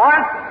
والسلام